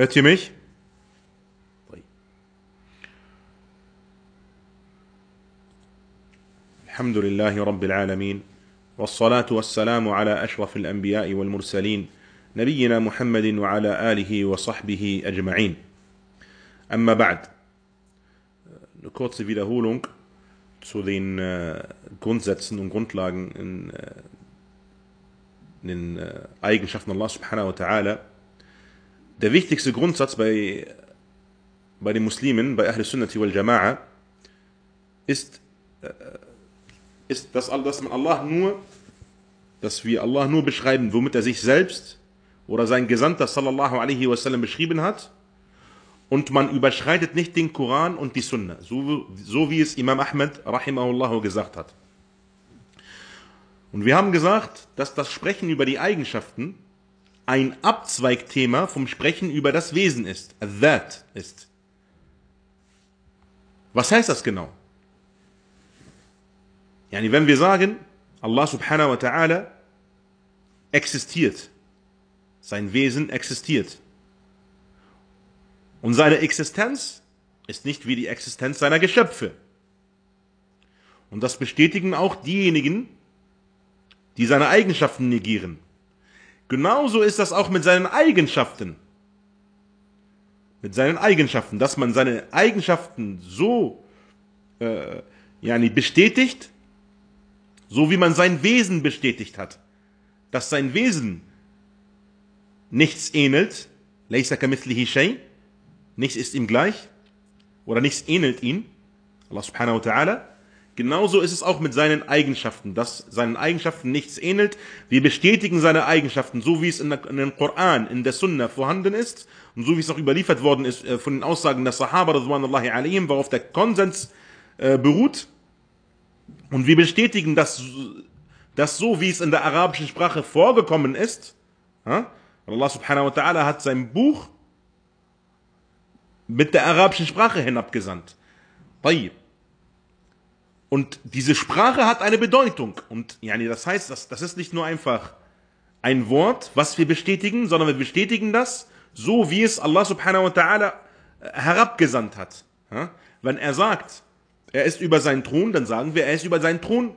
هات يمش طيب الحمد لله رب العالمين والصلاة والسلام على أشرف الأنبياء والمرسلين نبينا محمد وعلى آله وصحبه أجمعين أما بعد Nur kurze Wiederholung zu den äh, Grundsätzen und Grundlagen in, äh, in den äh, Eigenschaften Allah subhanahu wa ta'ala. Der wichtigste Grundsatz bei, bei den Muslimen, bei Ahl Sunnati wal Jama'a, ist, äh, ist dass, dass man Allah nur, dass wir Allah nur beschreiben, womit er sich selbst oder sein Gesandter sallallahu alaihi wasallam beschrieben hat. Und man überschreitet nicht den Koran und die Sunna, so, so wie es Imam Ahmed rahimahullah gesagt hat. Und wir haben gesagt, dass das Sprechen über die Eigenschaften ein Abzweigthema vom Sprechen über das Wesen ist, that ist. Was heißt das genau? Yani wenn wir sagen, Allah subhanahu wa ta'ala existiert, sein Wesen existiert. Und seine Existenz ist nicht wie die Existenz seiner Geschöpfe. Und das bestätigen auch diejenigen, die seine Eigenschaften negieren. Genauso ist das auch mit seinen Eigenschaften. Mit seinen Eigenschaften, dass man seine Eigenschaften so äh, yani bestätigt, so wie man sein Wesen bestätigt hat. Dass sein Wesen nichts ähnelt, laysa kamithlihi shay, nichts ist ihm gleich oder nichts ähnelt ihm, Allah subhanahu wa ta'ala. Genauso ist es auch mit seinen Eigenschaften, dass seinen Eigenschaften nichts ähnelt. Wir bestätigen seine Eigenschaften, so wie es in, der, in dem Koran, in der Sunna vorhanden ist und so wie es auch überliefert worden ist äh, von den Aussagen der Sahaba, alayhim, worauf der Konsens äh, beruht. Und wir bestätigen, dass, dass so wie es in der arabischen Sprache vorgekommen ist, ja, Allah subhanahu wa ta'ala hat sein Buch mit der arabischen Sprache hinabgesandt. Tayyib. Und diese Sprache hat eine Bedeutung. Und yani, das heißt, das, das ist nicht nur einfach ein Wort, was wir bestätigen, sondern wir bestätigen das, so wie es Allah subhanahu wa ta'ala herabgesandt hat. Ja? Wenn er sagt, er ist über seinen Thron, dann sagen wir, er ist über seinen Thron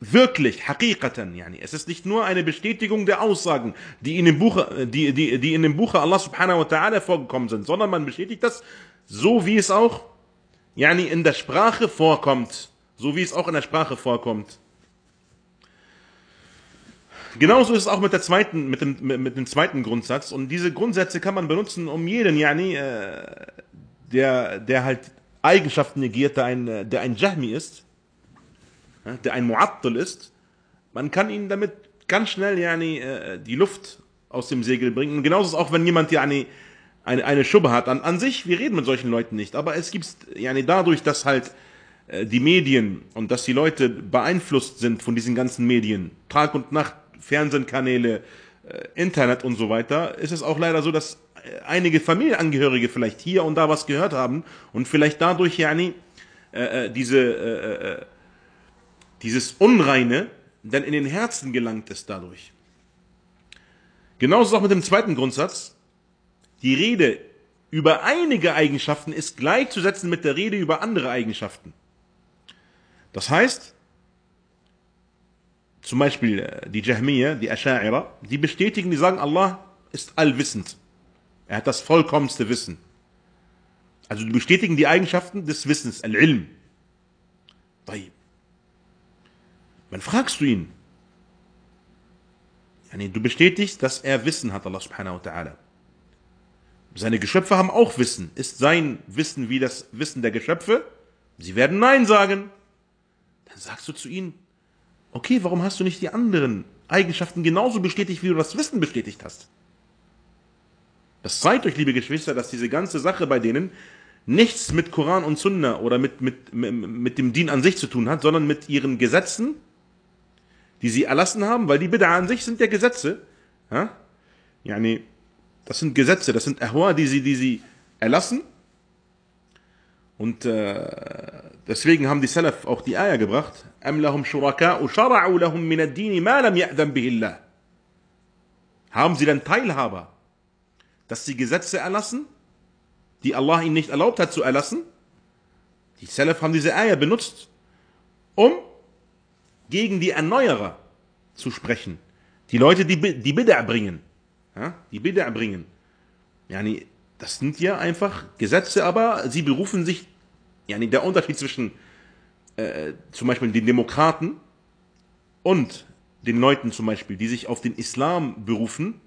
wirklich, haqiqatan, yani. Es ist nicht nur eine Bestätigung der Aussagen, die in dem Buche, die, die, die in dem Buche Allah subhanahu wa ta'ala vorgekommen sind, sondern man bestätigt das so, wie es auch yani in der Sprache vorkommt, so wie es auch in der Sprache vorkommt. Genauso ist es auch mit der zweiten, mit dem, mit, dem zweiten Grundsatz. Und diese Grundsätze kann man benutzen, um jeden, yani, äh, der, der halt Eigenschaften negiert, der ein, der ein Jahmi ist, der ein Mu'attal ist. Man kann ihn damit ganz schnell, yani, äh, die Luft aus dem Segel bringen. Und genauso ist es auch, wenn jemand, yani, eine, eine Schubbe hat. An, an sich, wir reden mit solchen Leuten nicht, aber es gibt, yani dadurch, dass halt äh, die Medien und dass die Leute beeinflusst sind von diesen ganzen Medien, Tag und Nacht, Fernsehkanäle, äh, Internet und so weiter, ist es auch leider so, dass äh, einige Familienangehörige vielleicht hier und da was gehört haben und vielleicht dadurch yani, äh, diese, äh, äh, dieses Unreine dann in den Herzen gelangt ist dadurch. Genauso auch mit dem zweiten Grundsatz, die Rede über einige Eigenschaften ist gleichzusetzen mit der Rede über andere Eigenschaften. Das heißt, zum Beispiel äh, die Jahmiyyah, die Asha'ira, die bestätigen, die sagen, Allah ist allwissend. Er hat das vollkommenste Wissen. Also die bestätigen die Eigenschaften des Wissens, Al-Ilm. Wann fragst du ihn? Du bestätigst, dass er Wissen hat, Allah subhanahu wa ta'ala. Seine Geschöpfe haben auch Wissen. Ist sein Wissen wie das Wissen der Geschöpfe? Sie werden Nein sagen. Dann sagst du zu ihnen, okay, warum hast du nicht die anderen Eigenschaften genauso bestätigt, wie du das Wissen bestätigt hast? Das zeigt euch, liebe Geschwister, dass diese ganze Sache bei denen nichts mit Koran und Sunna oder mit, mit, mit dem Dien an sich zu tun hat, sondern mit ihren Gesetzen, die sie erlassen haben, weil die Bid'a an sich sind ja Gesetze. Ja? Yani, das sind Gesetze, das sind Ahwa, die sie, die sie erlassen. Und äh, deswegen haben die Salaf auch die Eier gebracht. أَمْ لَهُمْ شُرَكَاءُ شَرَعُوا لَهُمْ مِنَ الدِّينِ مَا لَمْ يَأْذَنْ بِهِ اللَّهِ Haben sie dann Teilhaber, dass sie Gesetze erlassen, die Allah ihnen nicht erlaubt hat zu erlassen? Die Salaf haben diese Eier benutzt, um gegen die Erneuerer zu sprechen. Die Leute, die, die Bid'a bringen. Ja, die Bid'a bringen. Yani, das sind ja einfach Gesetze, aber sie berufen sich, yani der Unterschied zwischen äh, zum Beispiel den Demokraten und den Leuten zum Beispiel, die sich auf den Islam berufen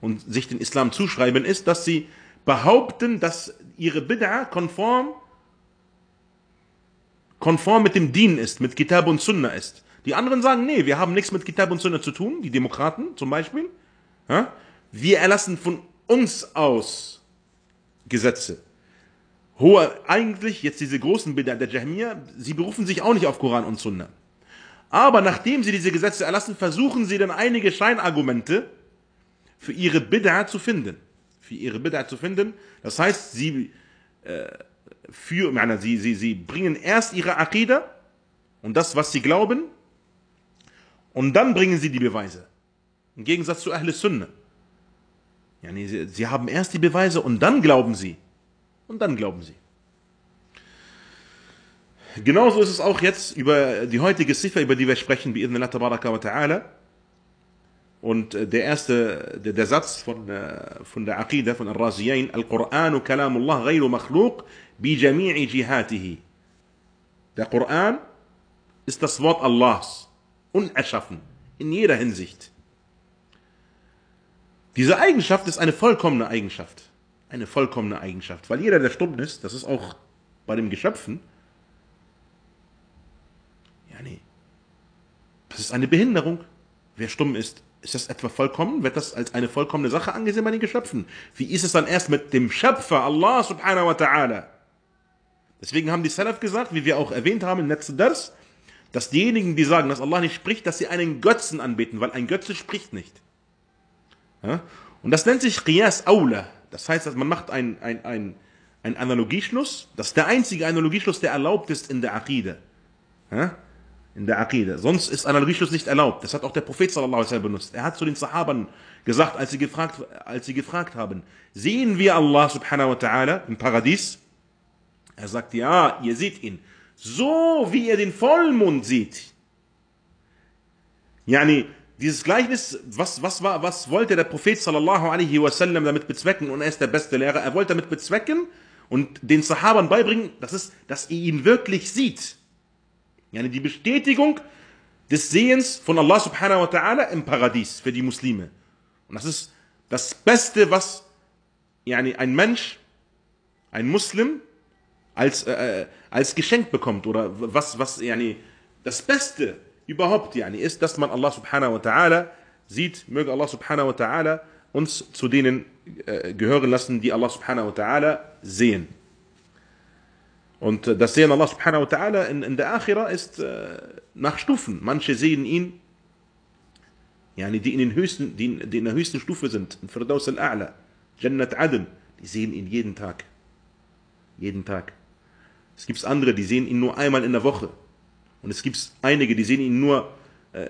und sich den Islam zuschreiben, ist, dass sie behaupten, dass ihre Bid'a konform konform mit dem Dien ist, mit Kitab und Sunna ist. Die anderen sagen, nee, wir haben nichts mit Kitab und Sunna zu tun, die Demokraten zum Beispiel. Ja? Wir erlassen von uns aus Gesetze. Hohe, eigentlich, jetzt diese großen Bilder der Jahmiya, sie berufen sich auch nicht auf Koran und Sunna. Aber nachdem sie diese Gesetze erlassen, versuchen sie dann einige Scheinargumente für ihre Bid'a zu finden. Für ihre Bid'a zu finden. Das heißt, sie, äh, für, meine, sie, sie, sie bringen erst ihre Aqidah und das, was sie glauben, und dann bringen sie die Beweise. Im Gegensatz zu Ahl Sunnah. Ja, nee, sie, sie haben erst die Beweise und dann glauben sie. Und dann glauben sie. Genauso ist es auch jetzt über die heutige Ziffer, über die wir sprechen, bi Allah tabaraka wa ta'ala. Und äh, der erste, der, der Satz von, äh, von der Aqidah, von Al-Raziyain, Al-Qur'anu kalamullah ghayru makhluq bi jami'i jihatihi. Der Koran ist das Wort Allahs unerschaffen, in jeder Hinsicht. Diese Eigenschaft ist eine vollkommene Eigenschaft. Eine vollkommene Eigenschaft. Weil jeder, der stumm ist, das ist auch bei den Geschöpfen, ja, nee. Das ist eine Behinderung. Wer stumm ist, ist das etwa vollkommen? Wird das als eine vollkommene Sache angesehen bei den Geschöpfen? Wie ist es dann erst mit dem Schöpfer, Allah subhanahu wa ta'ala? Deswegen haben die Salaf gesagt, wie wir auch erwähnt haben im letzten Ders, dass diejenigen, die sagen, dass Allah nicht spricht, dass sie einen Götzen anbeten, weil ein Götze spricht nicht. Ja? Und das nennt sich Qiyas Aula. Das heißt, man macht einen ein, ein Analogieschluss. Das ist der einzige Analogieschluss, der erlaubt ist in der Aqide. Ja? In der Aqide. Sonst ist Analogieschluss nicht erlaubt. Das hat auch der Prophet sallallahu alaihi benutzt. Er hat zu den Sahabern gesagt, als sie gefragt, als sie gefragt haben, sehen wir Allah subhanahu wa ta'ala im Paradies? Er sagt, ja, ihr seht ihn so wie ihr den Vollmond seht. Yani, dieses Gleichnis, was, was, war, was wollte der Prophet sallallahu alaihi wasallam damit bezwecken? Und er ist der beste Lehrer. Er wollte damit bezwecken und den Sahabern beibringen, das ist, dass ihr ihn wirklich sieht. Yani die Bestätigung des Sehens von Allah subhanahu wa ta'ala im Paradies für die Muslime. Und das ist das Beste, was yani ein Mensch, ein Muslim, als, äh, äh, als Geschenk bekommt oder was, was yani, das Beste überhaupt yani, ist, dass man Allah subhanahu wa ta'ala sieht, möge Allah subhanahu wa ta'ala uns zu denen äh, gehören lassen, die Allah subhanahu wa ta'ala sehen. Und äh, das Sehen Allah subhanahu wa ta'ala in, in der Akhira ist äh, nach Stufen. Manche sehen ihn, yani, die, in den höchsten, die, die in der höchsten Stufe sind, in Firdaus al-A'la, Jannat Adn, die sehen ihn jeden Tag. Jeden Tag. Es gibt andere, die sehen ihn nur einmal in der Woche. Und es gibt einige, die sehen ihn nur äh,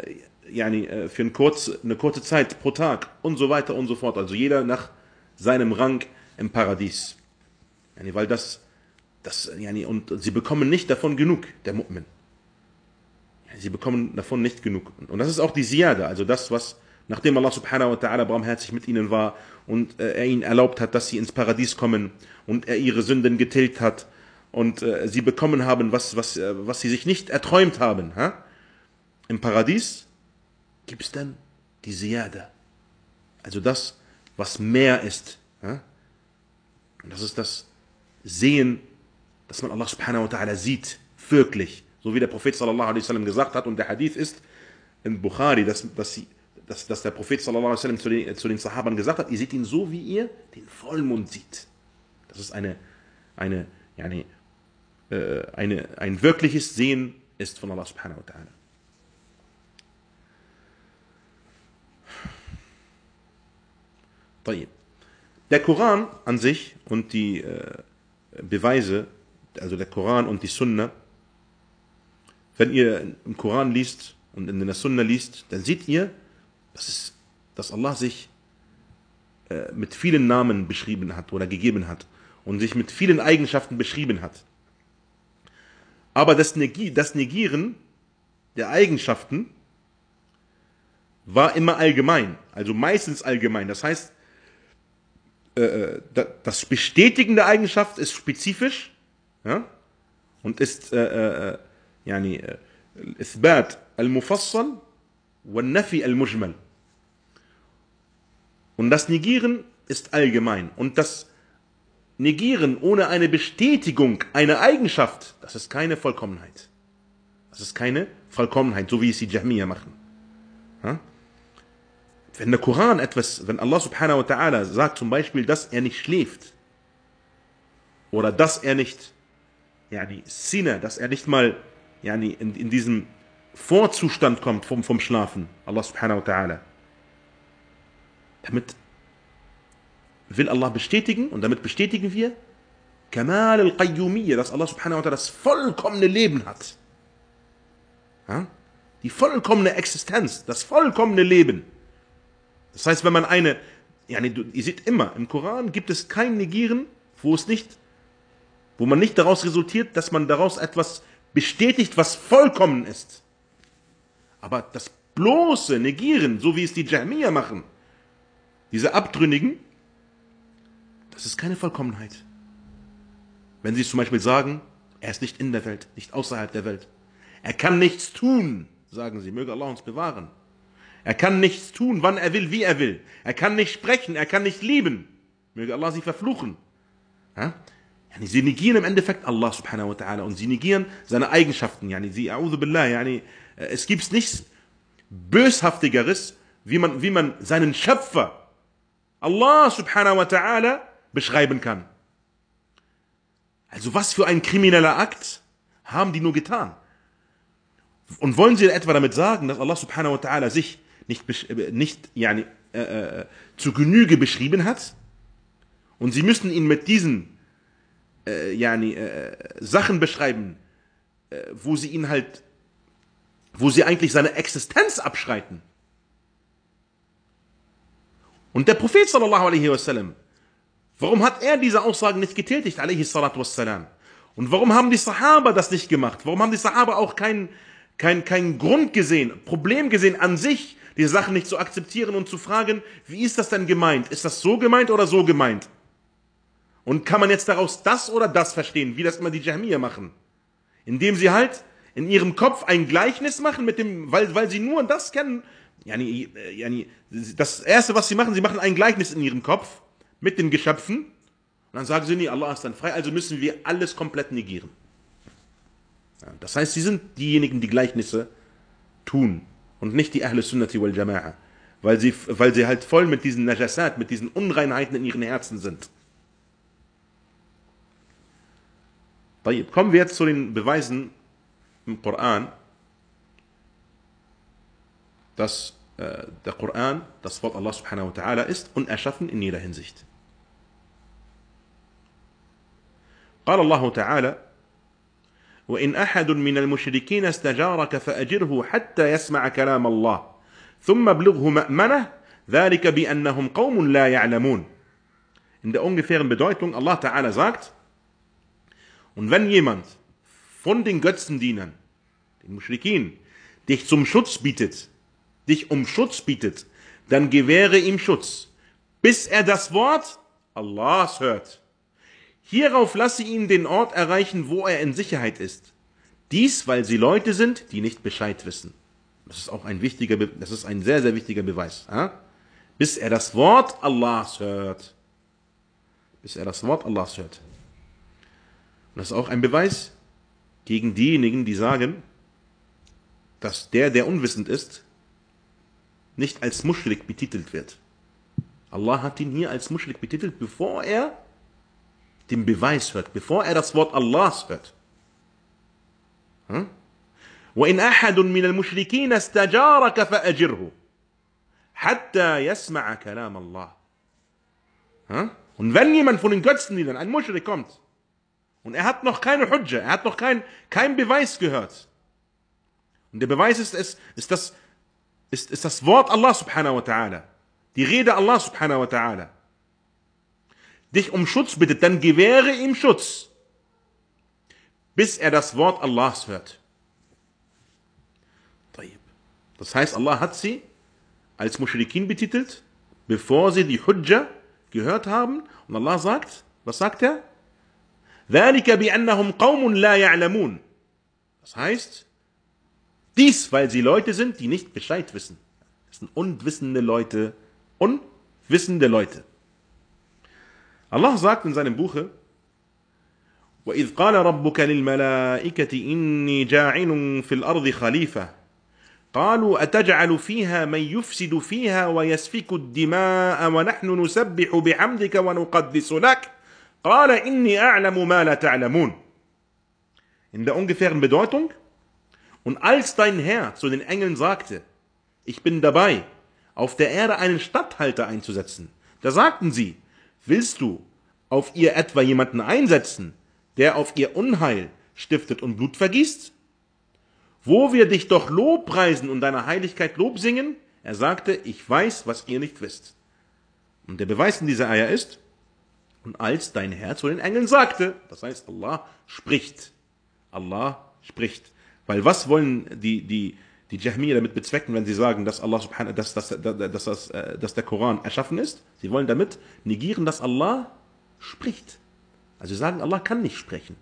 yani, äh, für eine kurze, eine kurze Zeit pro Tag und so weiter und so fort. Also jeder nach seinem Rang im Paradies. Yani, weil das, das yani, und sie bekommen nicht davon genug, der Mu'min. Sie bekommen davon nicht genug. Und das ist auch die Siyada, also das, was, nachdem Allah subhanahu wa ta'ala barmherzig mit ihnen war und äh, er ihnen erlaubt hat, dass sie ins Paradies kommen und er ihre Sünden getilgt hat und äh, sie bekommen haben, was, was, äh, was sie sich nicht erträumt haben. Ha? Im Paradies gibt es dann die Siyada. Also das, was mehr ist. Ha? Und das ist das Sehen, dass man Allah subhanahu wa ta'ala sieht, wirklich. So wie der Prophet sallallahu alaihi wasallam gesagt hat und der Hadith ist in Bukhari, dass, dass, sie, dass, dass der Prophet sallallahu alaihi zu den, zu den Sahabern gesagt hat, ihr seht ihn so, wie ihr den Vollmond sieht. Das ist eine, eine, eine, äh, eine, ein wirkliches Sehen ist von Allah subhanahu wa ta'ala. Der Koran an sich und die äh, Beweise, also der Koran und die Sunna, wenn ihr im Koran liest und in der Sunna liest, dann seht ihr, dass, es, dass Allah sich äh, mit vielen Namen beschrieben hat oder gegeben hat und sich mit vielen Eigenschaften beschrieben hat. Aber das, Negi das Negieren der Eigenschaften war immer allgemein, also meistens allgemein. Das heißt, äh, äh das Bestätigen der Eigenschaft ist spezifisch ja, und ist äh, äh, يعني إثبات المفصل والنفي المجمل. Und das Negieren ist allgemein. Und das Negieren ohne eine Bestätigung einer Eigenschaft, das ist keine Vollkommenheit. Das ist keine Vollkommenheit, so wie es die Jahmiya machen. Wenn der Koran etwas, wenn Allah subhanahu wa ta'ala sagt zum Beispiel, dass er nicht schläft, oder dass er nicht, yani, Sinne, dass er nicht mal yani, in, in diesem Vorzustand kommt vom, vom Schlafen, Allah subhanahu wa ta'ala. Damit will Allah bestätigen und damit bestätigen wir Kamal al-Qayyumiyya, dass Allah subhanahu wa ta'ala das vollkommene Leben hat. Ja? Die vollkommene Existenz, das vollkommene Leben. Das heißt, wenn man eine, yani, du, ihr seht immer, im Koran gibt es kein Negieren, wo es nicht, wo man nicht daraus resultiert, dass man daraus etwas bestätigt, was vollkommen ist. Aber das bloße Negieren, so wie es die Jahmiya machen, diese Abtrünnigen, das ist keine Vollkommenheit. Wenn sie zum Beispiel sagen, er ist nicht in der Welt, nicht außerhalb der Welt. Er kann nichts tun, sagen sie, möge Allah uns bewahren. Er kann nichts tun, wann er will, wie er will. Er kann nicht sprechen, er kann nicht lieben. Möge Allah sie verfluchen. Ja? Sie negieren im Endeffekt Allah subhanahu wa ta'ala und sie negieren seine Eigenschaften. Äh, es gibt nichts Böshaftigeres, wie man, wie man seinen Schöpfer, Allah subhanahu wa ta'ala, beschreiben kann. Also was für ein krimineller Akt haben die nur getan? Und wollen sie etwa damit sagen, dass Allah subhanahu wa ta'ala sich nicht, äh, nicht yani, äh, äh, zu Genüge beschrieben hat? Und sie müssen ihn mit diesen äh, yani, äh, Sachen beschreiben, äh, wo sie ihn halt, wo sie eigentlich seine Existenz abschreiten. Und der Prophet sallallahu alaihi wasallam, Warum hat er diese Aussagen nicht getätigt, alaihi salatu wassalam? Und warum haben die Sahaba das nicht gemacht? Warum haben die Sahaba auch keinen kein, kein Grund gesehen, Problem gesehen an sich, diese Sachen nicht zu akzeptieren und zu fragen, wie ist das denn gemeint? Ist das so gemeint oder so gemeint? Und kann man jetzt daraus das oder das verstehen, wie das immer die Jahmiya machen? Indem sie halt in ihrem Kopf ein Gleichnis machen mit dem, weil, weil sie nur das kennen. Yani, yani, das erste, was sie machen, sie machen ein Gleichnis in ihrem Kopf mit den Geschöpfen. Und dann sagen sie, nee, Allah ist dann frei, also müssen wir alles komplett negieren. Das heißt, sie sind diejenigen, die Gleichnisse tun und nicht die Ahle Sunnati wal Jama'a. Weil sie, weil sie halt voll mit diesen Najasat, mit diesen Unreinheiten in ihren Herzen sind. Kommen wir jetzt zu den Beweisen im Koran, dass der Koran das Wort Allah subhanahu wa ta'ala ist und erschaffen in jeder Hinsicht. قال الله تعالى وإن أحد من المشركين استجارك فأجره حتى يسمع كلام الله ثم ابلغه مأمنه ذلك بأنهم قوم لا يعلمون In der ungefähren Bedeutung, Allah Ta'ala sagt, und wenn jemand von den Götzendienern, den Mushrikin, dich zum Schutz bietet, dich um Schutz bietet, dann gewähre ihm Schutz, bis er das Wort Allahs hört. Hierauf lasse ihn den Ort erreichen, wo er in Sicherheit ist. Dies, weil sie Leute sind, die nicht Bescheid wissen. Das ist auch ein wichtiger, das ist ein sehr, sehr wichtiger Beweis. Ja? Bis er das Wort Allahs hört. Bis er das Wort Allahs hört. Und das ist auch ein Beweis, gegen diejenigen, die sagen, dass der, der unwissend ist, nicht als Muschrik betitelt wird. Allah hat ihn hier als Muschrik betitelt, bevor er den Beweis hört, bevor er das Wort Allahs hört. Hm? وإن أحد من المشركين استجارك فأجره حتى يسمع كلام الله. Hm? Und wenn jemand von den Götzenliedern, ein Muschrik kommt, und er hat noch keine Hujja, er hat noch keinen kein Beweis gehört. Und der Beweis ist, ist, ist, das, ist, ist das Wort Allah subhanahu wa ta'ala. Die Rede Allah subhanahu wa ta'ala. Dich um Schutz bittet, dann gewähre ihm Schutz, bis er das Wort Allahs hört. Das heißt, Allah hat sie als Mushrikin betitelt, bevor sie die Hujja gehört haben. Und Allah sagt, was sagt er? ذلك بأنهم قوم لا يعلمون. Das heißt, dies, weil sie Leute sind, die nicht Bescheid wissen. Das sind unwissende Leute, unwissende Leute. Allah sagt in seinem Buche, وإذ قال ربك للملائكة إني جاعل في الأرض خليفة قالوا أتجعل فيها من يفسد فيها ويسفك الدماء ونحن نسبح بحمدك ونقدس لك قال إني أعلم ما لا تعلمون In der ungefähren Bedeutung Und als dein Herr zu den Engeln sagte, ich bin dabei, auf der Erde einen Statthalter einzusetzen, da sagten sie, willst du auf ihr etwa jemanden einsetzen, der auf ihr Unheil stiftet und Blut vergießt? Wo wir dich doch Lobpreisen und deiner Heiligkeit Lob singen? Er sagte, ich weiß, was ihr nicht wisst. Und der Beweis in dieser Eier ist, und als dein Herr zu den Engeln sagte, das heißt, Allah spricht. Allah spricht. Weil was wollen die, die, die Jahmiya damit bezwecken, wenn sie sagen, dass Allah subhanahu, dass, dass, dass, dass, äh, dass der Koran erschaffen ist? Sie wollen damit negieren, dass Allah spricht. Also sie sagen, Allah kann nicht sprechen.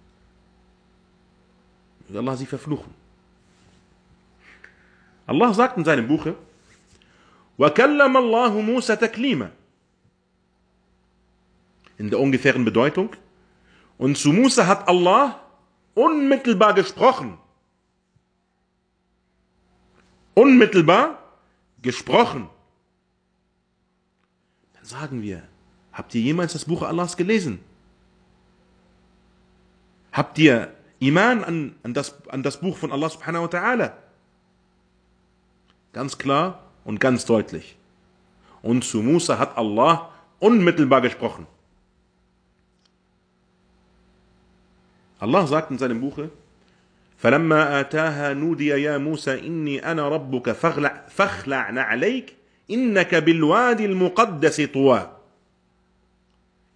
Allah sie verfluchen. Allah sagt in seinem Buche, وَكَلَّمَ اللَّهُ مُوسَى تَكْلِيمًا In der ungefähren Bedeutung. Und zu Musa hat Allah unmittelbar gesprochen. Unmittelbar gesprochen. Dann sagen wir, habt ihr jemals das Buch Allahs gelesen? Habt ihr Iman an, an, das, an das Buch von Allah subhanahu wa ta'ala? Ganz klar und ganz deutlich. Und zu Musa hat Allah unmittelbar gesprochen. Allah sagt in seinem Buche, فلما آتاها نودي يا موسى إني أنا ربك فاخلع, فاخلع نعليك إنك بالوادي المقدس طوى.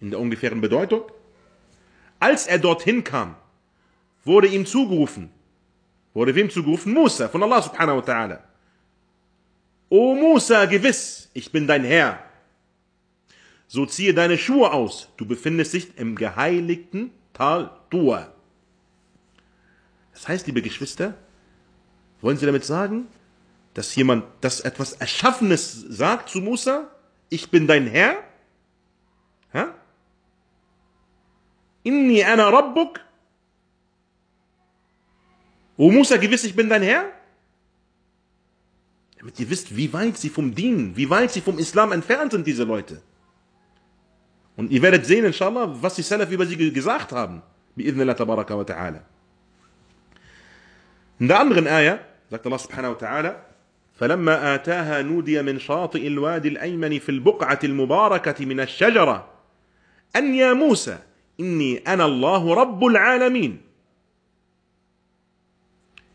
In der ungefähren Bedeutung, als er dorthin kam, wurde ihm zugerufen, wurde wem zugerufen? Musa, von Allah subhanahu wa ta'ala. O Musa, gewiss, ich bin dein Herr. So ziehe deine Schuhe aus, du befindest dich im geheiligten Tal Tua. Das heißt, liebe Geschwister, wollen Sie damit sagen, dass jemand, das etwas Erschaffenes sagt zu Musa, ich bin dein Herr? Ha? Inni ana Rabbuk? O Musa, gewiss, ich bin dein Herr? Damit ihr wisst, wie weit sie vom Dienen, wie weit sie vom Islam entfernt sind, diese Leute. Und ihr werdet sehen, inshallah, was die Salaf über sie gesagt haben. Bi'idhnillah tabaraka wa ta'ala. In der anderen Ayah sagt Allah subhanahu wa ta'ala, فلما آتاها نودي من شاطئ الوادي الأيمن في البقعة المباركة من الشجرة أن يا موسى إني أنا الله رب العالمين.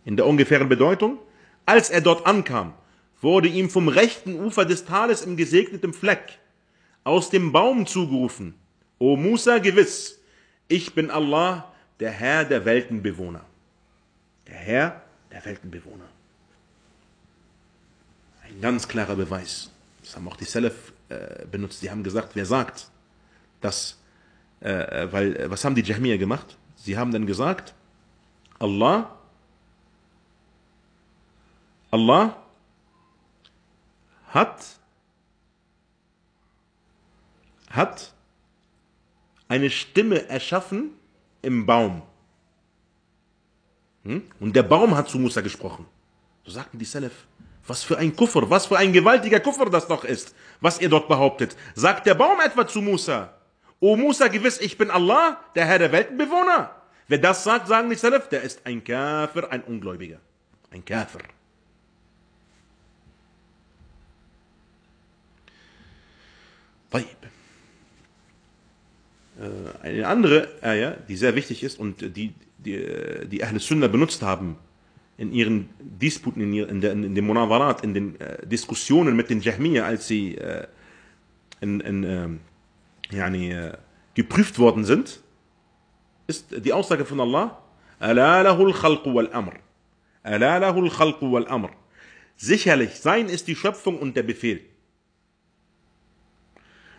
In der ungefähren Bedeutung, als er dort ankam, wurde ihm vom rechten Ufer des Tales im gesegneten Fleck aus dem Baum zugerufen, O Musa, gewiss, ich bin Allah, der Herr der Weltenbewohner. Der Herr der Weltenbewohner. Ein ganz klarer Beweis. Das haben auch die Salaf äh, benutzt. Die haben gesagt, wer sagt, dass, äh, äh weil, äh, was haben die Jahmiya gemacht? Sie haben dann gesagt, Allah, Allah hat, hat eine Stimme erschaffen im Baum. Hm? Und der Baum hat zu Musa gesprochen. So sagten die Salaf. Was für ein Kuffer, was für ein gewaltiger Kuffer das doch ist, was ihr dort behauptet. Sagt der Baum etwa zu Musa, O Musa, gewiss, ich bin Allah, der Herr der Weltenbewohner. Wer das sagt, sagen die Salaf, der ist ein Kafir, ein Ungläubiger. Ein Kafir. طيب. Eine andere Ayah, die sehr wichtig ist und die die, die Ahl Sunnah benutzt haben in ihren Disputen, in, in, der, in den Munawarat, in den äh, Diskussionen mit den Jahmiya, als sie äh, in, in, äh, yani, äh, geprüft worden sind, ist die Aussage von Allah, Sicherlich, sein ist die Schöpfung und der Befehl.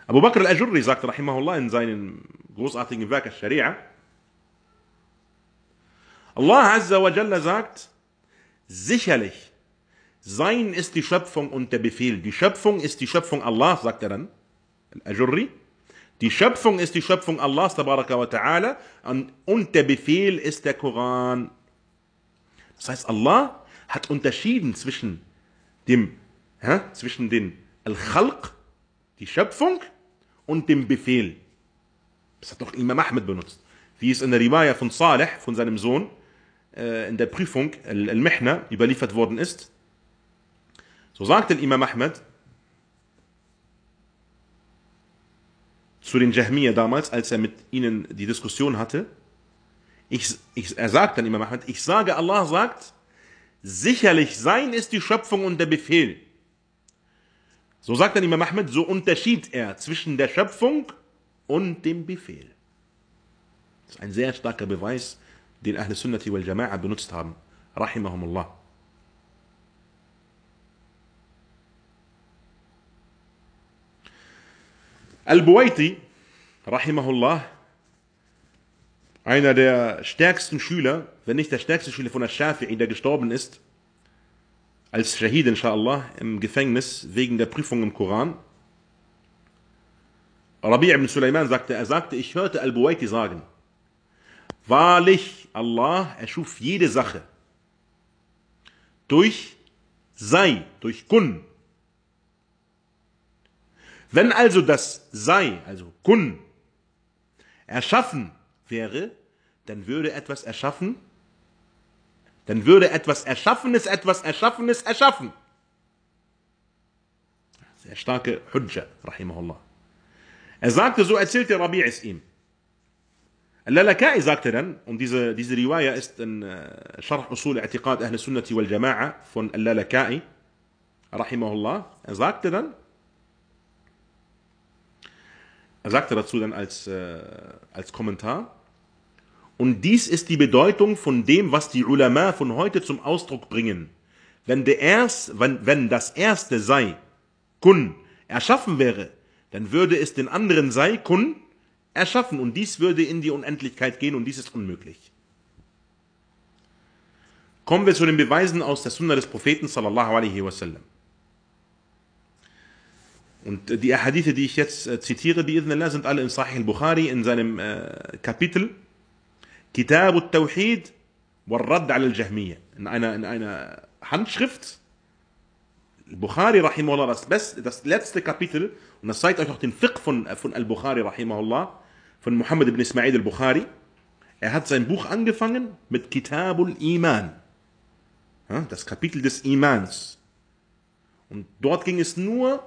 Abu Bakr al-Ajurri sagt, rahimahullah, in seinem großartigen Werk Al-Sharia, Allah Azza wa Jalla sagt, sicherlich, sein ist die Schöpfung und der Befehl. Die Schöpfung ist die Schöpfung Allah, sagt er dann, Al-Ajurri. Die Schöpfung ist die Schöpfung Allahs, tabaraka wa ta'ala, und der Befehl ist der Koran. Das heißt, Allah hat unterschieden zwischen dem, ja, zwischen den Al-Khalq, die Schöpfung, und dem Befehl. Das hat doch Imam Ahmed benutzt. Wie es in der Riwaya von Saleh, von seinem Sohn, äh, in der Prüfung, Al-Mihna, überliefert worden ist. So sagt der Imam Ahmed zu den Jahmiya damals, als er mit ihnen die Diskussion hatte. Ich, ich, er sagt dann Imam Ahmed, ich sage, Allah sagt, sicherlich sein ist die Schöpfung und der Befehl. So sagt dann Imam Ahmed, so unterschied er zwischen der Schöpfung und dem Befehl. Das ist ein sehr starker Beweis, den Ahl Sunnati wal Jama'a benutzt haben. Rahimahumullah. Al-Buwaiti, Rahimahullah, einer der stärksten Schüler, wenn nicht der stärkste Schüler von Al-Shafi'i, der gestorben ist, als Shahid, inshallah, im Gefängnis wegen der Prüfung im Koran. Rabi' ibn Sulaiman sagte, er sagte, ich hörte Al-Buwaiti sagen, wahrlich, Allah erschuf jede Sache durch Sei, durch Kun. Wenn also das Sei, also Kun, erschaffen wäre, dann würde etwas erschaffen, dann würde etwas Erschaffenes etwas Erschaffenes erschaffen. Sehr starke Hujja, rahimahullah. Er sagte, so erzählte Rabi' es ihm. Al-Lalakai sagte dann, und diese, diese Riwaya ist in uh, Sharh Usul I'tiqad Ahl Sunnati wal Jama'a von Al-Lalakai, rahimahullah. Er sagte dann, er sagte dazu dann als, uh, als Kommentar, und dies ist die Bedeutung von dem, was die Ulama von heute zum Ausdruck bringen. Wenn, der erst, wenn, wenn das erste sei, kun, erschaffen wäre, dann würde es den anderen sei, kun, erschaffen. Und dies würde in die Unendlichkeit gehen und dies ist unmöglich. Kommen wir zu den Beweisen aus der Sunna des Propheten sallallahu alaihi wasallam. Und die Hadithe, die ich jetzt äh, zitiere, die sind alle in Sahih al-Bukhari in seinem äh, Kapitel Kitab al-Tawhid wal-Radd al-Jahmiyyah. In einer, in einer Handschrift, Bukhari rahimahullah, das, beste, das letzte Kapitel, und das zeigt euch auch den Fiqh von, von al-Bukhari rahimahullah, von Muhammad ibn Ismail al-Bukhari. Er hat sein Buch angefangen mit Kitabul Iman. Das Kapitel des Imans. Und dort ging es nur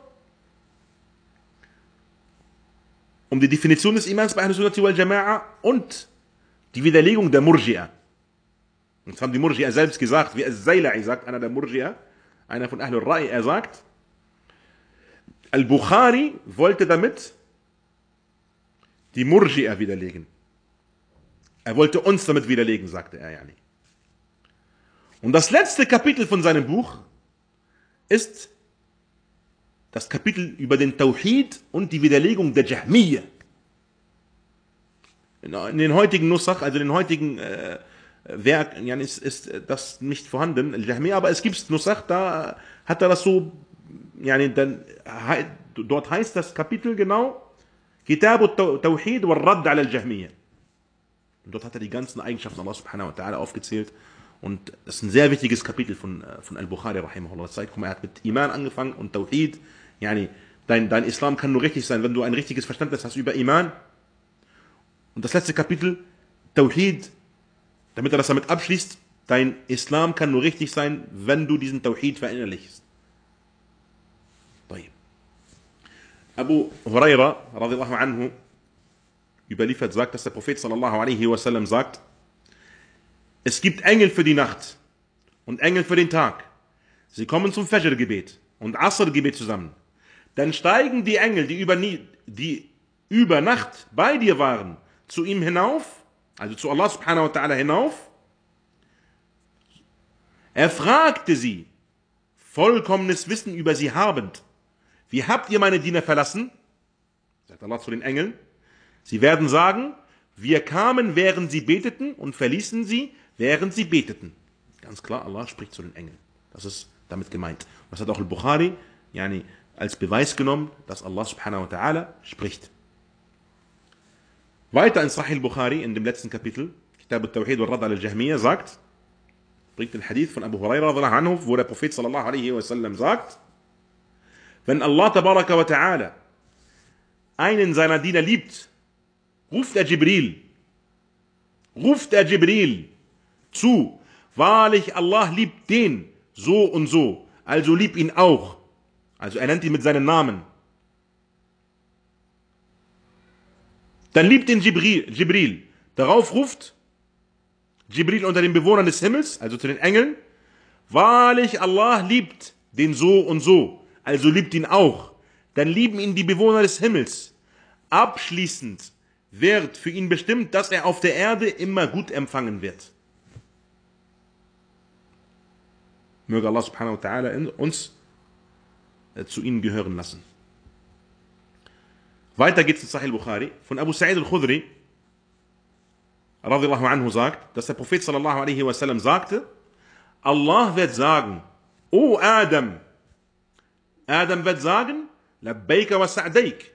um die Definition des Imans bei Ahl-Sunnati wal Jama'a und die Widerlegung der Murji'a. Und das haben die Murji'a selbst gesagt, wie Al-Zayla'i sagt, einer der Murji'a, einer von Ahlul Ra'i, er sagt, Al-Bukhari wollte damit die Murji'a widerlegen. Er wollte uns damit widerlegen, sagte er nicht. Und das letzte Kapitel von seinem Buch ist das Kapitel über den Tawhid und die Widerlegung der Jahmiyyah. In den heutigen Nusach, also den heutigen äh, Werk, ja, ist, ist das nicht vorhanden, aber es gibt Nusach, da hat er das so, ja, dann, dort heißt das Kapitel genau, Kitab al-Tawhid wal-Radd al-Jahmiyyah. Und dort hat er die ganzen Eigenschaften Allah subhanahu wa ta'ala aufgezählt Und das ist ein sehr wichtiges Kapitel von, äh, von Al-Bukhari, rahimahullah. Er hat mit Iman angefangen und Tawhid. Yani, dein, dein Islam kann nur richtig sein, wenn du ein richtiges Verständnis hast über Iman. Und das letzte Kapitel, Tawhid, damit er das damit abschließt, dein Islam kann nur richtig sein, wenn du diesen Tawhid verinnerlichst. Abu Huraira, radiallahu anhu, überliefert sagt, dass der Prophet sallallahu alaihi wasallam sagt, es gibt Engel für die Nacht und Engel für den Tag. Sie kommen zum Fajr-Gebet und Asr-Gebet zusammen. Dann steigen die Engel, die über, die über Nacht bei dir waren, zu ihm hinauf, also zu Allah subhanahu wa ta'ala hinauf. Er fragte sie, vollkommenes Wissen über sie habend, wie habt ihr meine Diener verlassen? Sagt Allah zu den Engeln. Sie werden sagen, wir kamen, während sie beteten und verließen sie, während sie beteten. Ganz klar, Allah spricht zu den Engeln. Das ist damit gemeint. Das hat auch Al-Bukhari yani, als Beweis genommen, dass Allah subhanahu wa ta'ala spricht. Weiter in Sahih al-Bukhari, in dem letzten Kapitel, Kitab al-Tawhid wa Rad al-Jahmiyyah, sagt, bringt den Hadith von Abu Huraira, anhu, wo der Prophet sallallahu alaihi wasallam sagt, wenn Allah tabaraka wa ta'ala einen seiner Diener liebt, ruft er Jibril, ruft er Jibril zu, wahrlich Allah liebt den so und so, also lieb ihn auch. Also er nennt ihn mit seinem Namen. Dann liebt ihn Jibril. Darauf ruft Jibril unter den Bewohnern des Himmels, also zu den Engeln, wahrlich Allah liebt den so und so, also liebt ihn auch. Dann lieben ihn die Bewohner des Himmels. Abschließend wird für ihn bestimmt, dass er auf der Erde immer gut empfangen wird. Möge Allah subhanahu wa ta'ala uns äh, zu ihnen gehören lassen. Weiter geht's in Sahih Bukhari von Abu Sa'id al-Khudri radiallahu anhu sagt, dass der Prophet sallallahu alaihi wasallam sagte, Allah wird sagen, O Adam, Adam wird sagen, Labbaika wa Sa'daik.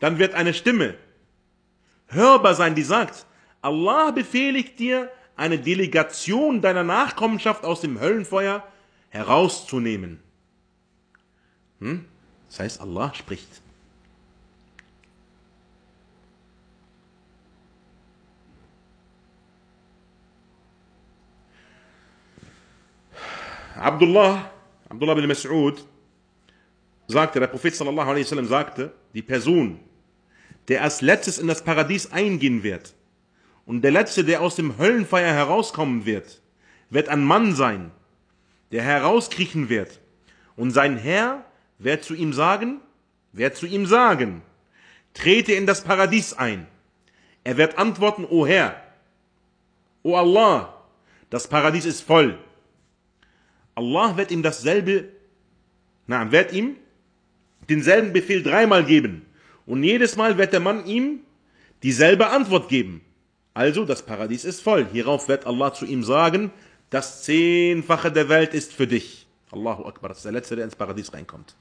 Dann wird eine Stimme hörbar sein, die sagt, Allah befehligt dir, eine Delegation deiner Nachkommenschaft aus dem Höllenfeuer herauszunehmen. Hm? Das heißt, Allah spricht. Abdullah, Abdullah bin Mas'ud, sagte, der Prophet sallallahu alaihi wasallam sagte, die Person, der als letztes in das Paradies eingehen wird und der letzte, der aus dem Höllenfeuer herauskommen wird, wird ein Mann sein, der herauskriechen wird und sein Herr wird zu ihm sagen, wird zu ihm sagen, trete in das Paradies ein. Er wird antworten, O Herr, O Allah, das Paradies ist voll. Allah wird ihm dasselbe, na, wird ihm denselben Befehl dreimal geben. Und jedes Mal wird der Mann ihm dieselbe Antwort geben. Also, das Paradies ist voll. Hierauf wird Allah zu ihm sagen, das Zehnfache der Welt ist für dich. Allahu Akbar, das ist der Letzte, der ins Paradies reinkommt.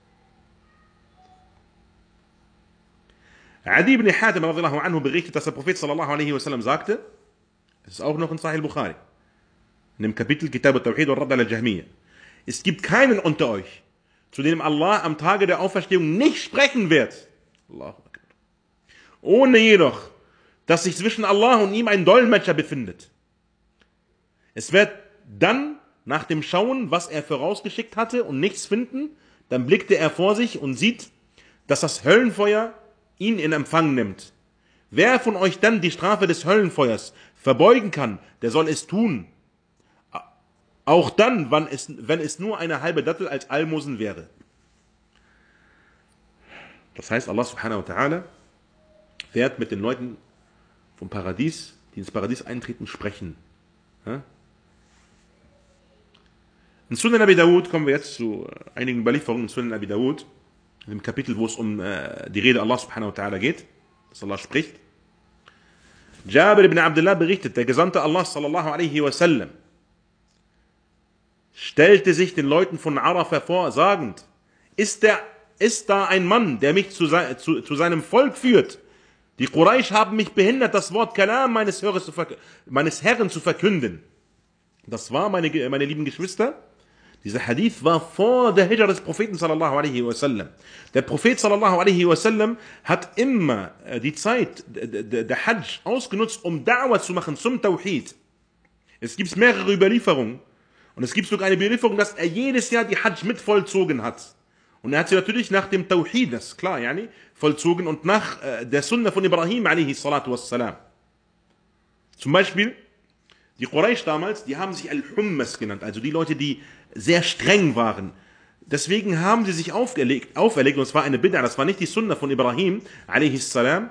Adi ibn Hatim anhu berichtet, dass der Prophet sallallahu alaihi wasallam sagte, es ist auch noch in Sahih al-Bukhari, in dem Kapitel Kitab al-Tawhid und Radd al-Jahmiyyah, es gibt keinen unter euch, zu dem Allah am Tage der Auferstehung nicht sprechen wird. Ohne jedoch, dass sich zwischen Allah und ihm ein Dolmetscher befindet. Es wird dann nach dem Schauen, was er vorausgeschickt hatte und nichts finden, dann blickte er vor sich und sieht, dass das Höllenfeuer ihn in Empfang nimmt. Wer von euch dann die Strafe des Höllenfeuers verbeugen kann, der soll es tun. Auch dann, wenn es, wenn es nur eine halbe Dattel als Almosen wäre. Das heißt, Allah subhanahu wa ta'ala wird mit den Leuten vom Paradies, die ins Paradies eintreten, sprechen. In Sunan Abi Dawud kommen wir jetzt zu einigen Überlieferungen in Sunan Abi Dawud, in dem Kapitel, wo es um äh, die Rede Allah subhanahu wa ta'ala geht, dass Allah spricht. Jabir ibn Abdullah berichtet, der Gesandte Allah sallallahu alaihi wasallam stellte sich den Leuten von Arafah vor, sagend, ist, der, ist da ein Mann, der mich zu, zu, zu seinem Volk führt? Die Quraysh haben mich behindert, das Wort Kalam meines, meines Herrn zu verkünden. Das war, meine, meine lieben Geschwister, dieser Hadith war vor der Hijra des Propheten sallallahu alaihi wasallam. Der Prophet sallallahu alaihi wasallam hat immer äh, die Zeit der Hajj ausgenutzt, um Da'wah zu machen zum Tawhid. Es gibt mehrere Überlieferungen. Und es gibt sogar eine Überlieferung, dass er jedes Jahr die Hajj mit vollzogen hat. Und er hat sie natürlich nach dem Tawhid, das ist klar, yani, vollzogen und nach äh, der Sunna von Ibrahim alaihi salatu wassalam. Zum Beispiel, die Quraysh damals, die haben sich Al-Hummas genannt, also die Leute, die sehr streng waren. Deswegen haben sie sich auferlegt, auferlegt und es war eine Bid'a, das war nicht die Sunna von Ibrahim, alaihi salam,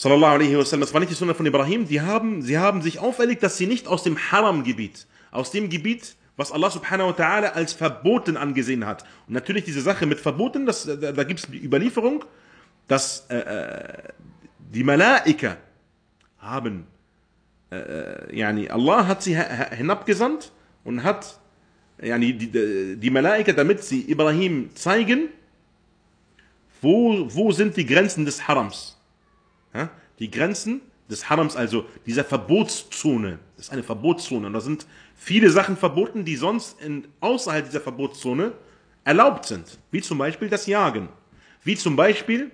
sallallahu alaihi wasallam, das war nicht die Sunna von Ibrahim, die haben, sie haben sich auferlegt, dass sie nicht aus dem Haram-Gebiet, aus dem Gebiet, was Allah subhanahu wa ta'ala als verboten angesehen hat. Und natürlich diese Sache mit verboten, das, da, da gibt es die Überlieferung, dass äh, äh, die Malaika haben äh, yani Allah hat sie hinabgesandt und hat yani die, die Malaika, damit sie Ibrahim zeigen, wo, wo sind die Grenzen des Harams. Ja? Die Grenzen des Harams, also dieser Verbotszone, das ist eine Verbotszone. Und da sind viele Sachen verboten, die sonst in, außerhalb dieser Verbotszone erlaubt sind. Wie zum Beispiel das Jagen. Wie zum Beispiel,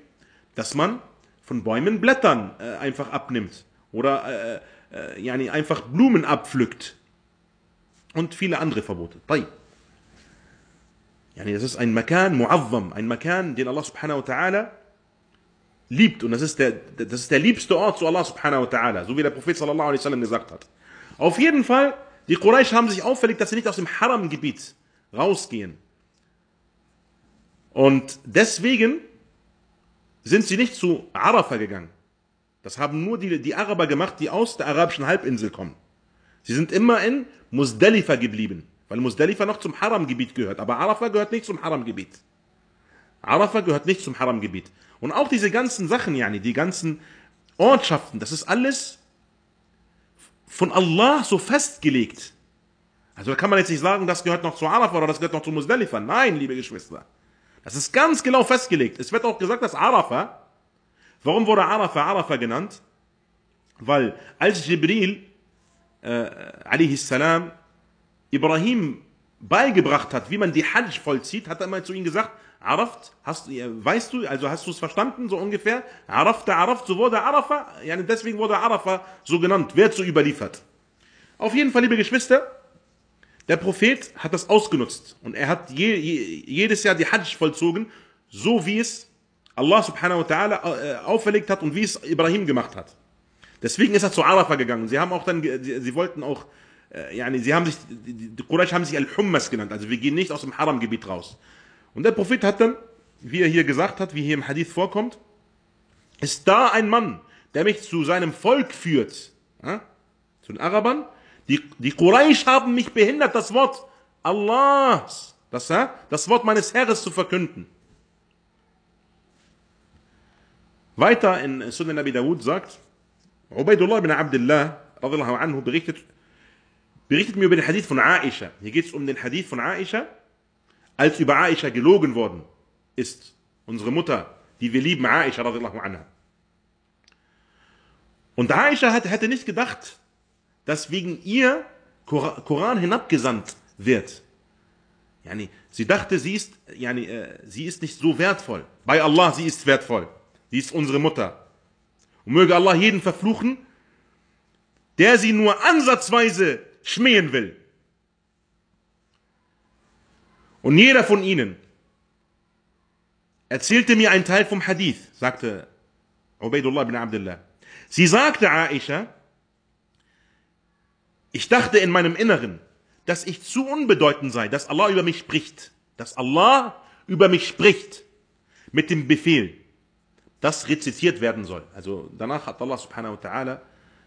dass man von Bäumen Blättern äh, einfach abnimmt. Oder äh, äh, yani einfach Blumen abpflückt. Und viele andere Verbote. طيب. Yani das ist ein Makan Mu'azzam, ein Makan, den Allah subhanahu wa ta'ala liebt. Und das ist, der, das ist der liebste Ort zu Allah subhanahu wa ta'ala, so wie der Prophet sallallahu alaihi wasallam gesagt hat. Auf jeden Fall, die Quraysh haben sich auffällig, dass sie nicht aus dem Haram-Gebiet rausgehen. Und deswegen sind sie nicht zu Arafah gegangen. Das haben nur die, die Araber gemacht, die aus der arabischen Halbinsel kommen. Sie sind immer in Musdalifa geblieben, weil Musdalifa noch zum Haram-Gebiet gehört. Aber Arafah gehört nicht zum Haram-Gebiet. Arafah gehört nicht zum Haram-Gebiet. Und auch diese ganzen Sachen, yani, die ganzen Ortschaften, das ist alles von Allah so festgelegt. Also da kann man jetzt nicht sagen, das gehört noch zu Arafah oder das gehört noch zu Musdalifa. Nein, liebe Geschwister. Das ist ganz genau festgelegt. Es wird auch gesagt, dass Arafah Warum wurde Arafah Arafah genannt? Weil als Jibril, äh, salam, Ibrahim beigebracht hat, wie man die Hajj vollzieht, hat er mal zu ihm gesagt, Araft, hast, weißt du, also hast du es verstanden, so ungefähr? Arafta, Araft, so wurde Arafah, ja, deswegen wurde Arafah so genannt, wird so überliefert. Auf jeden Fall, liebe Geschwister, der Prophet hat das ausgenutzt und er hat je, je, jedes Jahr die Hajj vollzogen, so wie es Allah subhanahu wa ta'ala äh, auferlegt hat und wie es Ibrahim gemacht hat. Deswegen ist er zu Arafah gegangen. Sie haben auch dann, sie wollten auch, äh, yani, sie haben sich, die Quraysh haben sich Al-Hummas genannt, also wir gehen nicht aus dem Haram-Gebiet raus. Und der Prophet hat dann, wie er hier gesagt hat, wie hier im Hadith vorkommt, ist da ein Mann, der mich zu seinem Volk führt, ja? zu den Arabern. Die, die Quraysh haben mich behindert, das Wort Allahs, das, ja? das Wort meines Herres zu verkünden. Weiter in Sunan Nabi Dawud sagt, Ubaidullah bin Abdullah anhu berichtet, berichtet mir über den Hadith von Aisha. Hier geht es um den Hadith von Aisha, als über Aisha gelogen worden ist. Unsere Mutter, die wir lieben, Aisha radiallahu anha. Und Aisha hätte nicht gedacht, dass wegen ihr Koran hinabgesandt wird. Yani, sie dachte, sie ist, yani, äh, sie ist nicht so wertvoll. Bei Allah, sie ist wertvoll. Sie ist unsere Mutter. Und möge Allah jeden verfluchen, der sie nur ansatzweise schmähen will. Und jeder von ihnen erzählte mir einen Teil vom Hadith, sagte Ubaidullah bin Abdullah. Sie sagte Aisha, ich dachte in meinem Inneren, dass ich zu unbedeutend sei, dass Allah über mich spricht. Dass Allah über mich spricht mit dem Befehl das rezitiert werden soll. Also danach hat Allah subhanahu wa ta'ala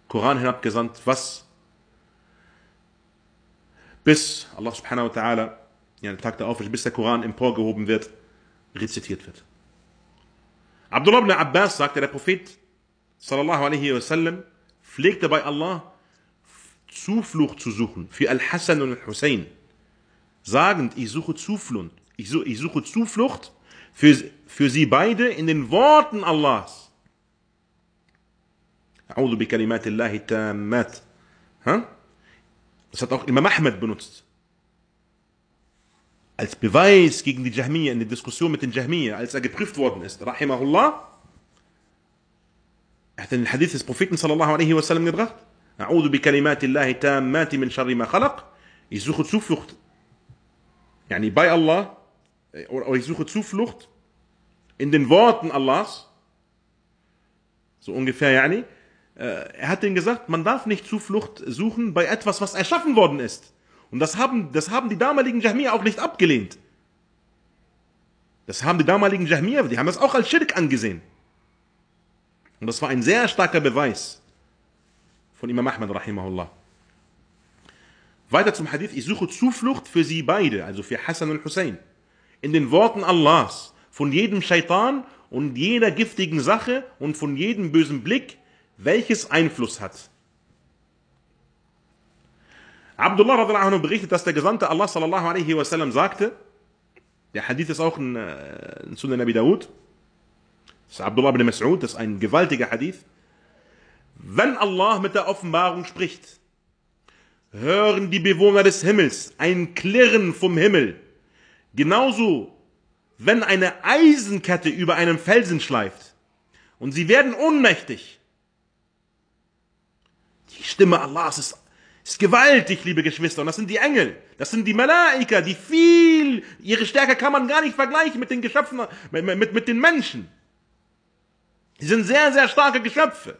Koran hinabgesandt, was bis Allah subhanahu wa ta'ala, ja, der Tag der Auferstehung, bis der Koran emporgehoben wird, rezitiert wird. Abdullah ibn Abbas sagte, der Prophet sallallahu alaihi wasallam pflegte bei Allah Zuflucht zu suchen für Al-Hassan und Al-Hussein, sagend, ich suche Zuflucht, ich suche Zuflucht für, für sie beide in den Worten Allahs. أعوذ بكلمات الله التامات Das hat auch Imam Ahmed benutzt. Als Beweis gegen die Jahmiyyah in der Diskussion mit den Jahmiyyah, als er geprüft worden ist, rahimahullah, er hat den Hadith des Propheten sallallahu alaihi wasallam gebracht. A'udhu bi kalimatillahi tammati min sharri ma khalaq. Ich suche Zuflucht. Yani bei Allah, oder ich suche Zuflucht in den Worten Allahs. So ungefähr, yani. Er hat denen gesagt, man darf nicht Zuflucht suchen bei etwas, was erschaffen worden ist. Und das haben, das haben die damaligen Jahmiyyah auch nicht abgelehnt. Das haben die damaligen Jahmiyyah, die haben das auch als Schirk angesehen. Und das war ein sehr starker Beweis von Imam Ahmad rahimahullah. Weiter zum Hadith, ich suche Zuflucht für sie beide, also für Hassan und Hussein, in den Worten Allahs, von jedem Shaitan und jeder giftigen Sache und von jedem bösen Blick, welches Einfluss hat. Abdullah radhiallahu anhu berichtet, dass der Gesandte Allah sallallahu alaihi wasallam sagte, der Hadith ist auch in, äh, in Sunan Nabi Dawud, das ist Abdullah ibn Mas'ud, das ist ein gewaltiger Hadith. Wenn Allah mit der Offenbarung spricht, hören die Bewohner des Himmels ein Klirren vom Himmel. Genauso, wenn eine Eisenkette über einem Felsen schleift und sie werden ohnmächtig. Die Stimme Allahs ist, ist gewaltig, liebe Geschwister, und das sind die Engel, das sind die Malaika, die viel, ihre Stärke kann man gar nicht vergleichen mit den Geschöpfen, mit, mit, mit den Menschen. Sie sind sehr, sehr starke Geschöpfe.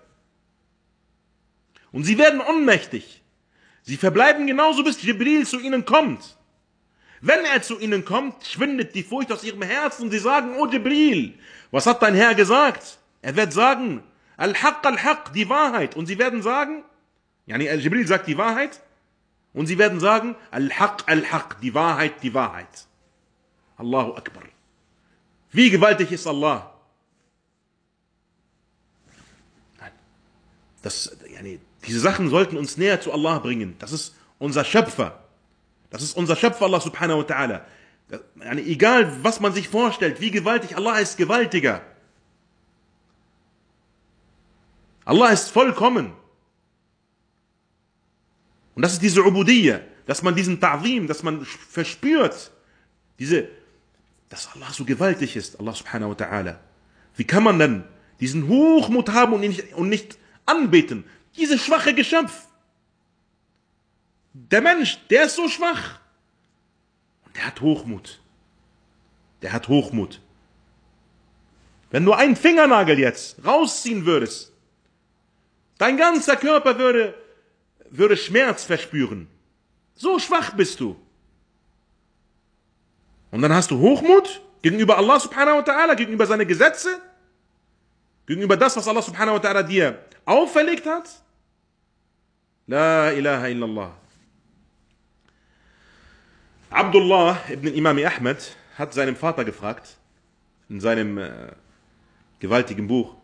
Und sie werden ohnmächtig. Sie verbleiben genauso, bis Jibril zu ihnen kommt. Wenn er zu ihnen kommt, schwindet die Furcht aus ihrem Herzen und sie sagen, oh Jibril, was hat dein Herr gesagt? Er wird sagen, Al-Haq, Al-Haq, die Wahrheit. Und sie werden sagen, yani Jibril sagt die Wahrheit. Und sie werden sagen, Al-Haq, Al-Haq, die Wahrheit, die Wahrheit. Allahu Akbar. Wie gewaltig ist Allah. Das, yani, diese Sachen sollten uns näher zu Allah bringen. Das ist unser Schöpfer. Das ist unser Schöpfer, Allah subhanahu wa ta'ala. Yani, egal, was man sich vorstellt, wie gewaltig, Allah ist gewaltiger. Allah ist vollkommen. Und das ist diese Ubudiyya, dass man diesen Ta'zim, dass man verspürt, diese, dass Allah so gewaltig ist, Allah subhanahu wa ta'ala. Wie kann man denn diesen Hochmut haben und nicht, und nicht anbeten. Dieses schwache Geschöpf. Der Mensch, der ist so schwach. Und der hat Hochmut. Der hat Hochmut. Wenn du einen Fingernagel jetzt rausziehen würdest, dein ganzer Körper würde, würde Schmerz verspüren. So schwach bist du. Und dann hast du Hochmut gegenüber Allah subhanahu wa ta'ala, gegenüber seine Gesetze, gegenüber das, was Allah subhanahu wa ta'ala dir auferlegt hat? La ilaha illallah. Abdullah ibn Imam Ahmed hat seinem Vater gefragt, in seinem äh, gewaltigen Buch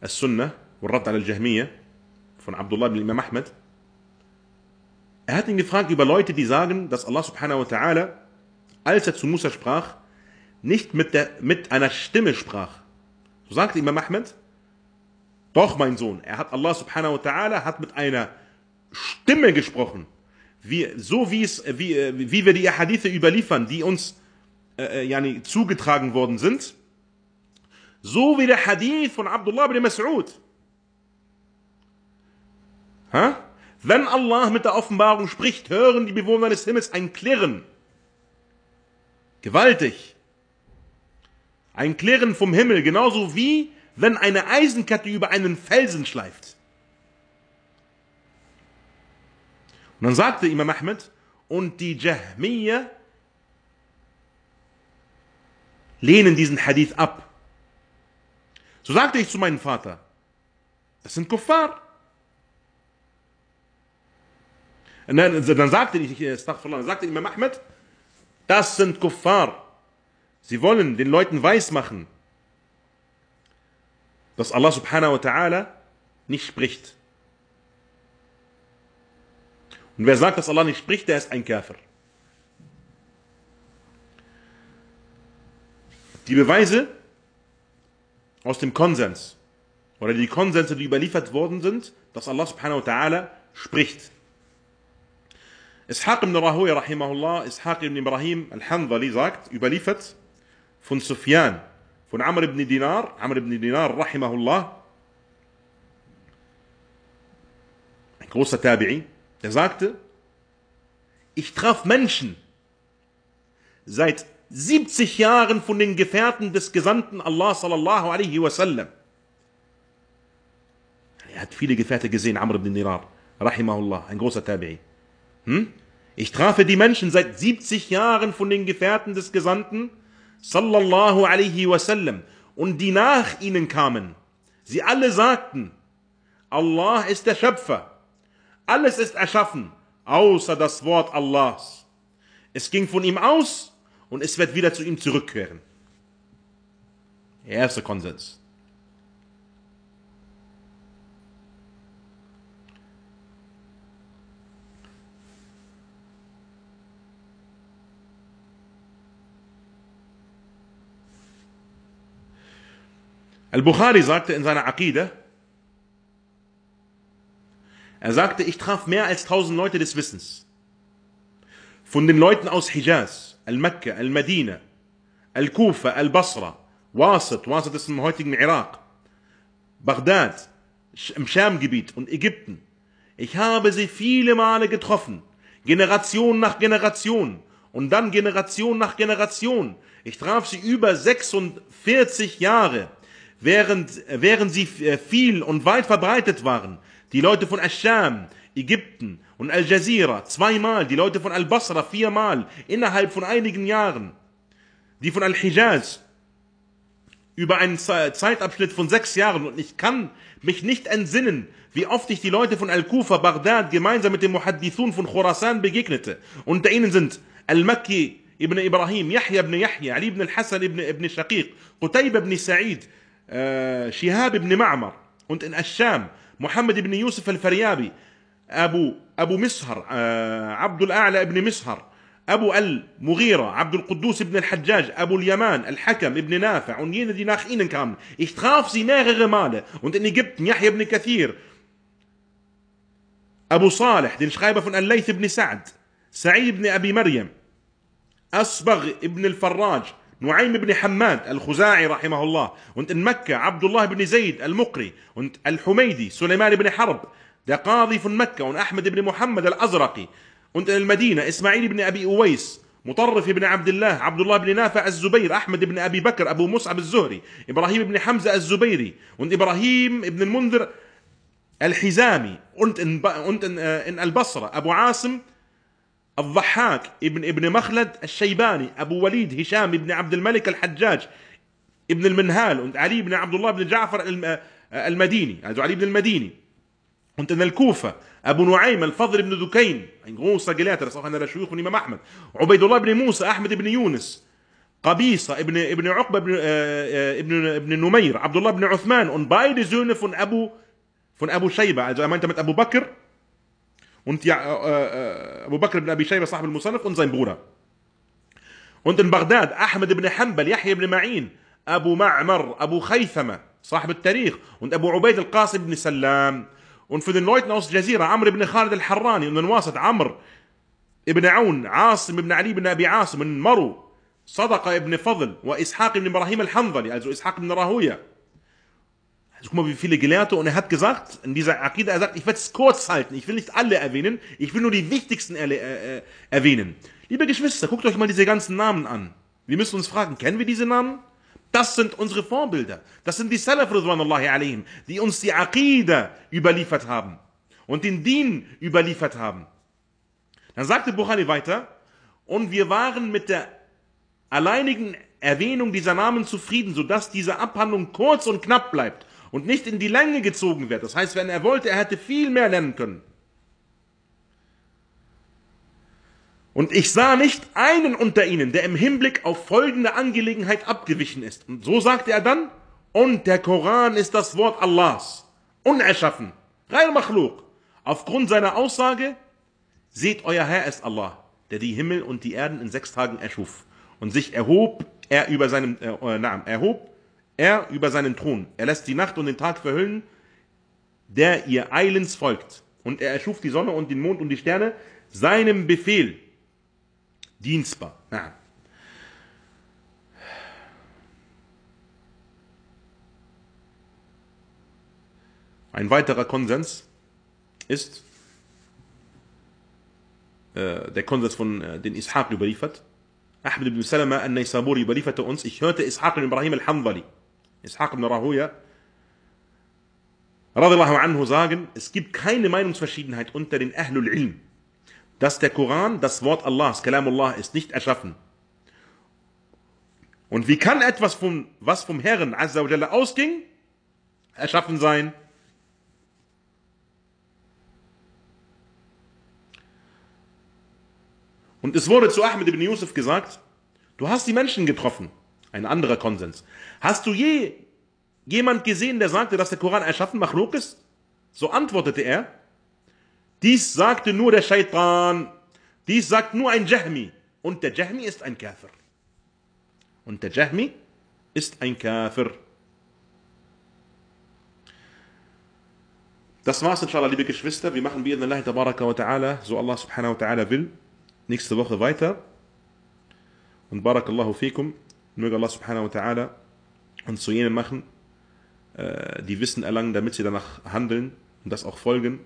As-Sunnah, Rad al-Jahmiyyah, von Abdullah ibn Imam Ahmed. Er hat ihn gefragt über Leute, die sagen, dass Allah subhanahu wa ta'ala, als er zu Musa sprach, nicht mit, der, mit einer Stimme sprach. So sagte Imam Ahmed, doch, mein Sohn, er hat Allah subhanahu wa ta'ala hat mit einer Stimme gesprochen. Wie, so wie, es, wie, wie wir die Hadithe überliefern, die uns äh, äh, yani, zugetragen worden sind. So wie der Hadith von Abdullah ibn Mas'ud. Wenn Allah mit der Offenbarung spricht, hören die Bewohner des Himmels ein Klirren. Gewaltig. Ein Klirren vom Himmel, genauso wie wenn eine Eisenkette über einen Felsen schleift. Und dann sagte Imam Ahmed, und die Jahmiyyah lehnen diesen Hadith ab. So sagte ich zu meinem Vater, das sind Kuffar. Und dann, dann sagte ich, dann sagte Imam Ahmed, das sind Kuffar. Sie wollen den Leuten weismachen, dass Allah subhanahu wa ta'ala nicht spricht. Und wer sagt, dass Allah nicht spricht, der ist ein Käfer. Die Beweise aus dem Konsens oder die Konsense, die überliefert worden sind, dass Allah subhanahu wa ta'ala spricht. Ishaq ibn Rahoui rahimahullah, Ishaq ibn Ibrahim al-Hanzali sagt, überliefert von Sufyan, von Amr ibn Dinar, Amr ibn Dinar rahimahullah, ein großer Tabi'i, der sagte, ich traf Menschen seit 70 Jahren von den Gefährten des Gesandten Allah sallallahu alaihi wasallam. Er hat viele Gefährte gesehen, Amr ibn Dinar, rahimahullah, ein großer Tabi'i. Hm? Ich trafe die Menschen seit 70 Jahren von den Gefährten des Gesandten, sallallahu alaihi wasallam, und die nach ihnen kamen. Sie alle sagten, Allah ist der Schöpfer. Alles ist erschaffen, außer das Wort Allahs. Es ging von ihm aus und es wird wieder zu ihm zurückkehren. Erster Konsens. Al-Bukhari sagte in seiner Aqide, er sagte, ich traf mehr als tausend Leute des Wissens. Von den Leuten aus Hijaz, Al-Mekka, Al-Medina, Al-Kufa, Al-Basra, Wasit, Wasit ist im heutigen Irak, Bagdad, im Schamgebiet und Ägypten. Ich habe sie viele Male getroffen, Generation nach Generation und dann Generation nach Generation. Ich traf sie über 46 Jahre während, während sie äh, viel und weit verbreitet waren. Die Leute von Ascham, Ägypten und Al-Jazeera zweimal, die Leute von Al-Basra viermal innerhalb von einigen Jahren. Die von Al-Hijaz über einen Zeitabschnitt von sechs Jahren und ich kann mich nicht entsinnen, wie oft ich die Leute von Al-Kufa, Bagdad gemeinsam mit dem Muhaddithun von Khurasan begegnete. Unter ihnen sind Al-Makki ibn Ibrahim, Yahya ibn Yahya, Ali ibn al-Hassan ibn, ibn Shaqiq, Qutayb ibn Sa'id, äh, Shihab ibn Ma'mar und in Ascham Muhammad ibn Yusuf al-Faryabi, Abu, Abu Mishar, äh, Abdul A'la ibn Mishar, Abu al-Mughira, Abdul Quddus ibn al-Hajjaj, Abu al-Yaman, al-Hakam ibn Nafi' und jene, die nach ihnen kamen. Ich traf sie mehrere Male. Und in Ägypten, Yahya ibn Kathir, Abu Salih, den Schreiber von Al-Layth ibn Sa'd, Sa'id ibn Abi Maryam, Asbagh ibn al-Farraj, نعيم بن حماد الخزاعي رحمه الله وانت مكة عبد الله بن زيد المقري وانت الحميدي سليمان بن حرب ده قاضي في مكة وانت أحمد بن محمد الأزرقي وانت المدينة إسماعيل بن أبي أويس مطرف بن عبد الله عبد الله بن نافع الزبير أحمد بن أبي بكر أبو مصعب الزهري إبراهيم بن حمزة الزبيري وانت إبراهيم بن المنذر الحزامي وانت إن آه، البصرة أبو عاصم الضحاك ابن ابن مخلد الشيباني أبو وليد هشام ابن عبد الملك الحجاج ابن المنهال علي بن عبد الله بن جعفر المديني also علي بن المديني. und in الكوفة أبو نعيم الفضل بن das ist auch einer der Schuyuch von Imam Ahmed عبيد الله بن موسى أحمد بن يونس قبيصة ابن ابن عقبة ابن ابن ابن نمير عبد الله بن عثمان und beide Söhne von Abu von Abu Shayba also er meinte und ja, äh, äh, Abu Bakr ibn Abi Shayba, Sahib al-Musannaf und sein Bruder. Und in Bagdad, Ahmed ibn Hanbal, Yahya ibn Ma'in, Abu Ma'mar, Abu Khaythama, Sahib al-Tarikh und Abu Ubaid al-Qasim ibn Salam. Und für den Leuten aus Jazira, Amr ibn Khalid al-Harrani und in Wasat, Amr ibn Aun, Asim ibn Ali ibn Abi Asim, in Maru, Sadaqa ibn Fadl, wa Ishaq ibn Ibrahim al-Hanbali, also Ishaq ibn Rahuya. Guck mal, wie viele Gelehrte. Und er hat gesagt, in dieser Akida, er sagt, ich werde es kurz halten. Ich will nicht alle erwähnen. Ich will nur die wichtigsten äh, äh, erwähnen. Liebe Geschwister, guckt euch mal diese ganzen Namen an. Wir müssen uns fragen, kennen wir diese Namen? Das sind unsere Vorbilder. Das sind die Salaf, alayhim, die uns die Akida überliefert haben. Und den Dien überliefert haben. Dann sagte Bukhari weiter, und wir waren mit der alleinigen Erwähnung dieser Namen zufrieden, sodass diese Abhandlung kurz und knapp bleibt und nicht in die Länge gezogen wird. Das heißt, wenn er wollte, er hätte viel mehr lernen können. Und ich sah nicht einen unter ihnen, der im Hinblick auf folgende Angelegenheit abgewichen ist. Und so sagte er dann, und der Koran ist das Wort Allahs, unerschaffen, rein Machluk. Aufgrund seiner Aussage, seht, euer Herr ist Allah, der die Himmel und die Erden in sechs Tagen erschuf und sich erhob, er über seinem, äh, äh Namen, erhob er über seinen Thron. Er lässt die Nacht und den Tag verhüllen, der ihr eilends folgt. und er erschuf die Sonne und den Mond und die Sterne seinem Befehl dienstbar. Ja. Ein weiterer Konsens ist äh, der Konsens von äh, den Ishaq überliefert. Ahmed ibn Salama al-Naysaburi überlieferte uns, ich hörte Ishaq ibn Ibrahim al-Hanbali, Ishaq ibn Rahuya, radiallahu anhu sagen, es gibt keine Meinungsverschiedenheit unter den Ahlul Ilm, dass der Koran das Wort Allahs, Kalamullah, ist nicht erschaffen. Und wie kann etwas, vom, was vom Herrn Azza wa Jalla ausging, erschaffen sein? Und es wurde zu Ahmed ibn Yusuf gesagt, du hast die Menschen getroffen. Ein anderer Konsens. Hast du je jemand gesehen, der sagte, dass der Koran erschaffen Machluk ist? So antwortete er, dies sagte nur der Shaitan, dies sagt nur ein Jahmi. Und der Jahmi ist ein Kafir. Und der Jahmi ist ein Kafir. Das war's, inshallah, liebe Geschwister. Wir machen bi Allah tabaraka wa ta'ala, so Allah subhanahu wa ta'ala will nächste Woche weiter. Und Barakallahu fikum Möge Allah subhanahu wa ta'ala uns zu jenen machen, äh, die Wissen erlangen, damit sie danach handeln und das auch folgen.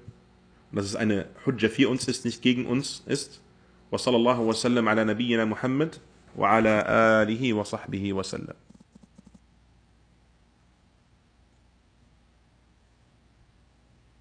Und dass es eine Hujja für uns ist, nicht gegen uns ist. وصلى الله وسلم على نبينا محمد وعلى آله وصحبه وسلم